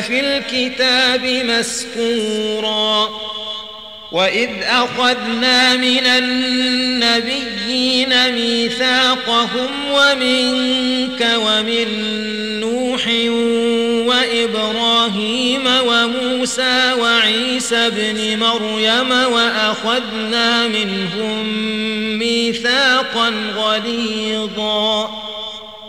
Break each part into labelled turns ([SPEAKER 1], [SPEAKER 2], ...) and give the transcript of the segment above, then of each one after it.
[SPEAKER 1] في الكتاب مسكورا. وإذ أخذنا من النبيين ميثاقهم ومنك ومن نوح وإبراهيم وموسى وعيسى بن مريم وأخذنا منهم ميثاقا غليظا.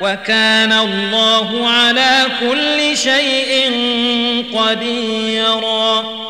[SPEAKER 1] وكان الله على كل شيء قديرا.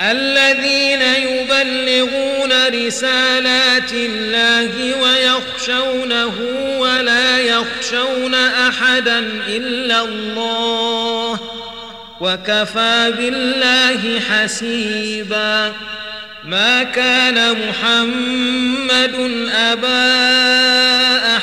[SPEAKER 1] الذين يبلغون رسالات الله ويخشونه ولا يخشون أحدا إلا الله وكفى بالله حسيبا ما كان محمد أبا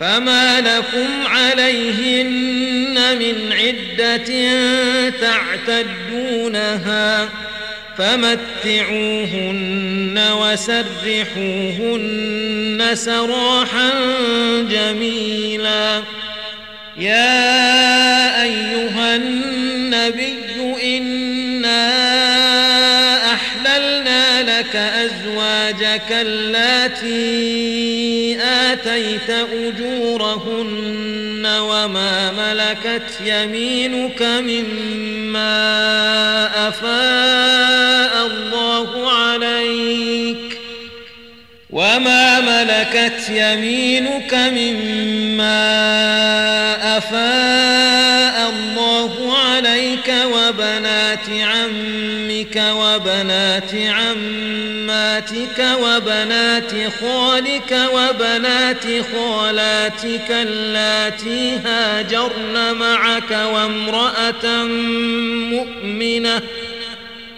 [SPEAKER 1] فما لكم عليهن من عدة تعتدونها فمتعوهن وسرحوهن سراحا جميلا. يا أيها النبي اللاتي آتيت أجورهن وما ملكت يمينك مما أفاء الله عليك وما ملكت يمينك مما أفاء الله عليك وبنات عمك وبنات عماتك وبنات خالك وبنات خالاتك اللاتي هاجرن معك وامرأة مؤمنة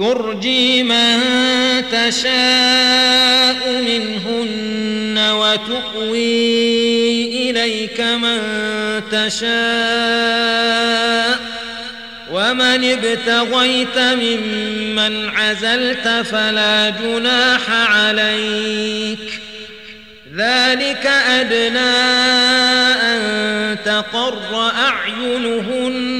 [SPEAKER 1] ترجي من تشاء منهن وتؤوي إليك من تشاء. ومن ابتغيت ممن عزلت فلا جناح عليك. ذلك أدنى أن تقر أعينهن.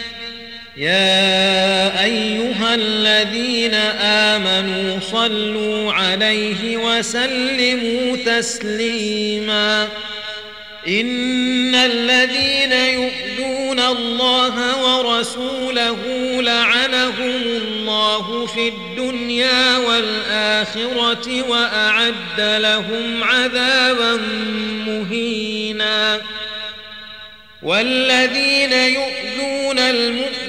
[SPEAKER 1] يا أيها الذين آمنوا صلوا عليه وسلموا تسليما. إن الذين يؤذون الله ورسوله لعنهم الله في الدنيا والآخرة وأعد لهم عذابا مهينا. والذين يؤذون المؤمنين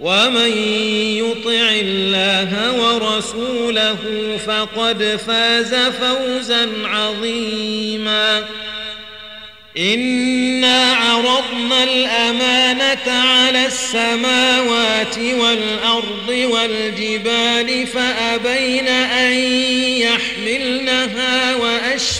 [SPEAKER 1] ومن يطع الله ورسوله فقد فاز فوزا عظيما. إنا عرضنا الأمانة على السماوات والأرض والجبال فأبين أن يحملنها